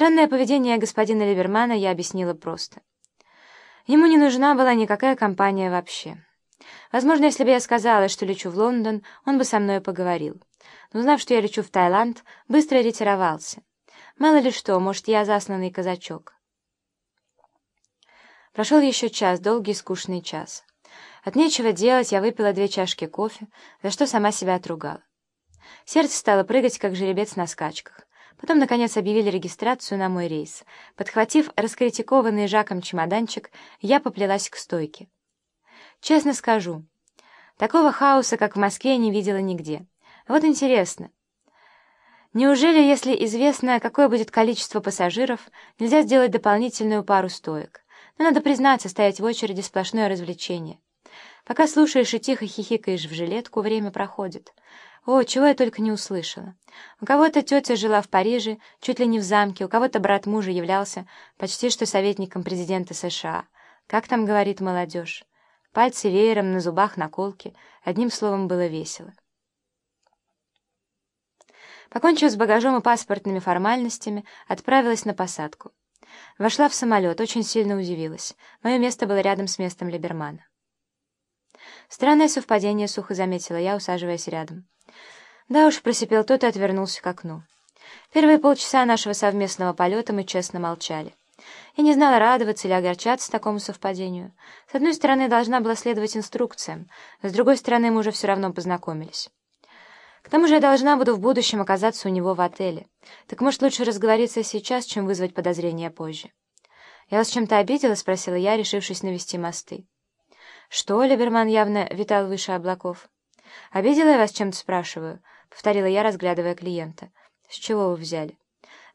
Странное поведение господина Либермана я объяснила просто. Ему не нужна была никакая компания вообще. Возможно, если бы я сказала, что лечу в Лондон, он бы со мной поговорил. Но узнав, что я лечу в Таиланд, быстро ретировался. Мало ли что, может, я засланный казачок. Прошел еще час, долгий скучный час. От нечего делать я выпила две чашки кофе, за что сама себя отругала. Сердце стало прыгать, как жеребец на скачках. Потом, наконец, объявили регистрацию на мой рейс. Подхватив раскритикованный Жаком чемоданчик, я поплелась к стойке. Честно скажу, такого хаоса, как в Москве, не видела нигде. Вот интересно. Неужели, если известно, какое будет количество пассажиров, нельзя сделать дополнительную пару стоек? Но надо признаться, стоять в очереди — сплошное развлечение. Пока слушаешь и тихо хихикаешь в жилетку, время проходит. О, чего я только не услышала. У кого-то тетя жила в Париже, чуть ли не в замке, у кого-то брат мужа являлся почти что советником президента США. Как там говорит молодежь? Пальцы веером, на зубах наколки. Одним словом, было весело. Покончив с багажом и паспортными формальностями, отправилась на посадку. Вошла в самолет, очень сильно удивилась. Мое место было рядом с местом Либермана. Странное совпадение, сухо заметила я, усаживаясь рядом. Да уж, просипел тот и отвернулся к окну. Первые полчаса нашего совместного полета мы честно молчали. Я не знала, радоваться или огорчаться такому совпадению. С одной стороны, должна была следовать инструкциям, с другой стороны, мы уже все равно познакомились. К тому же я должна буду в будущем оказаться у него в отеле. Так может, лучше разговориться сейчас, чем вызвать подозрения позже. «Я вас чем-то обидела?» — спросила я, решившись навести мосты. «Что?» — Либерман явно витал выше облаков. «Обидела я вас чем-то?» — спрашиваю. — повторила я, разглядывая клиента. «С чего вы взяли?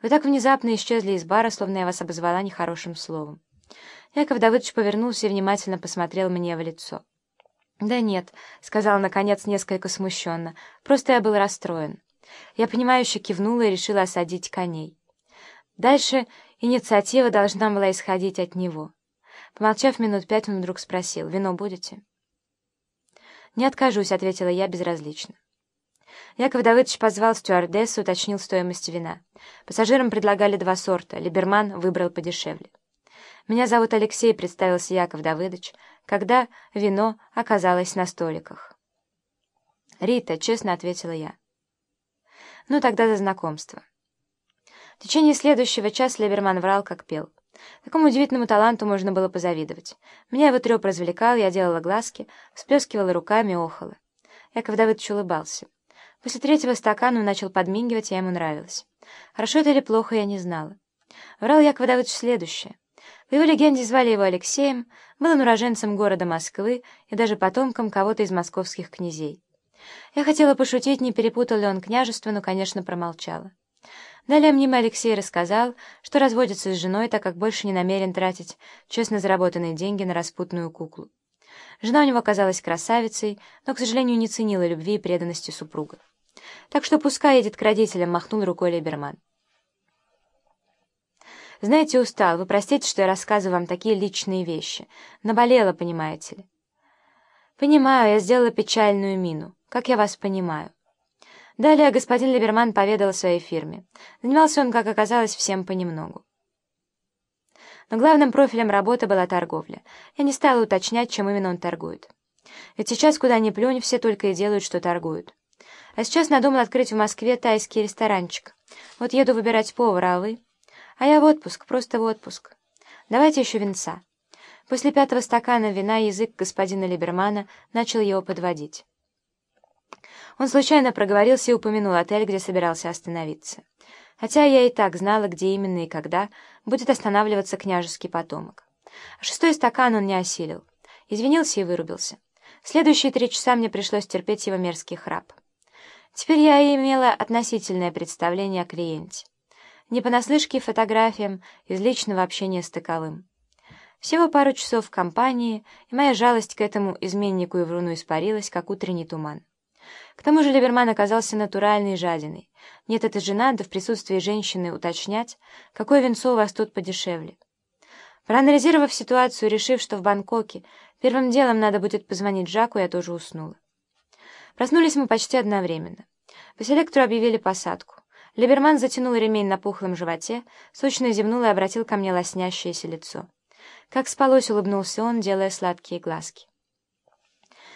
Вы так внезапно исчезли из бара, словно я вас обозвала нехорошим словом». Яков Давыдович повернулся и внимательно посмотрел мне в лицо. «Да нет», — сказал, наконец, несколько смущенно, — «просто я был расстроен». Я понимающе кивнула и решила осадить коней. Дальше инициатива должна была исходить от него. Помолчав минут пять, он вдруг спросил, «Вино будете?» «Не откажусь», — ответила я безразлично. Яков Давыдович позвал стюардессу, уточнил стоимость вина. Пассажирам предлагали два сорта, Либерман выбрал подешевле. «Меня зовут Алексей», — представился Яков Давыдович, когда вино оказалось на столиках. «Рита», — честно ответила я. «Ну, тогда за знакомство». В течение следующего часа Либерман врал, как пел. Такому удивительному таланту можно было позавидовать. Меня его треп развлекал, я делала глазки, всплескивала руками, охала. Яков Давыдович улыбался. После третьего стакана он начал подмигивать, я ему нравилась. Хорошо это или плохо, я не знала. Врал Яков Давыдович следующее. По его легенде звали его Алексеем, был он уроженцем города Москвы и даже потомком кого-то из московских князей. Я хотела пошутить, не перепутал ли он княжество, но, конечно, промолчала. Далее мне Алексей рассказал, что разводится с женой, так как больше не намерен тратить честно заработанные деньги на распутную куклу. Жена у него оказалась красавицей, но, к сожалению, не ценила любви и преданности супруга. Так что пускай едет к родителям, махнул рукой Либерман. Знаете, устал. Вы простите, что я рассказываю вам такие личные вещи. Наболела, понимаете ли. Понимаю, я сделала печальную мину. Как я вас понимаю. Далее господин Либерман поведал о своей фирме. Занимался он, как оказалось, всем понемногу. Но главным профилем работы была торговля. Я не стала уточнять, чем именно он торгует. Ведь сейчас, куда ни плюнь, все только и делают, что торгуют. А сейчас надумал открыть в Москве тайский ресторанчик. Вот еду выбирать повара, а вы? А я в отпуск, просто в отпуск. Давайте еще винца. После пятого стакана вина язык господина Либермана начал его подводить. Он случайно проговорился и упомянул отель, где собирался остановиться. Хотя я и так знала, где именно и когда будет останавливаться княжеский потомок. А шестой стакан он не осилил. Извинился и вырубился. Следующие три часа мне пришлось терпеть его мерзкий храп. Теперь я имела относительное представление о клиенте. Не понаслышке фотографиям из личного общения с таковым. Всего пару часов в компании, и моя жалость к этому изменнику и вруну испарилась, как утренний туман. К тому же Либерман оказался натуральной жадиной. Нет, это же надо в присутствии женщины уточнять, какое венцо у вас тут подешевле. Проанализировав ситуацию, решив, что в Бангкоке первым делом надо будет позвонить Жаку, я тоже уснула. Проснулись мы почти одновременно. По селектору объявили посадку. Либерман затянул ремень на пухлом животе, сочно зевнул и обратил ко мне лоснящееся лицо. Как спалось, улыбнулся он, делая сладкие глазки.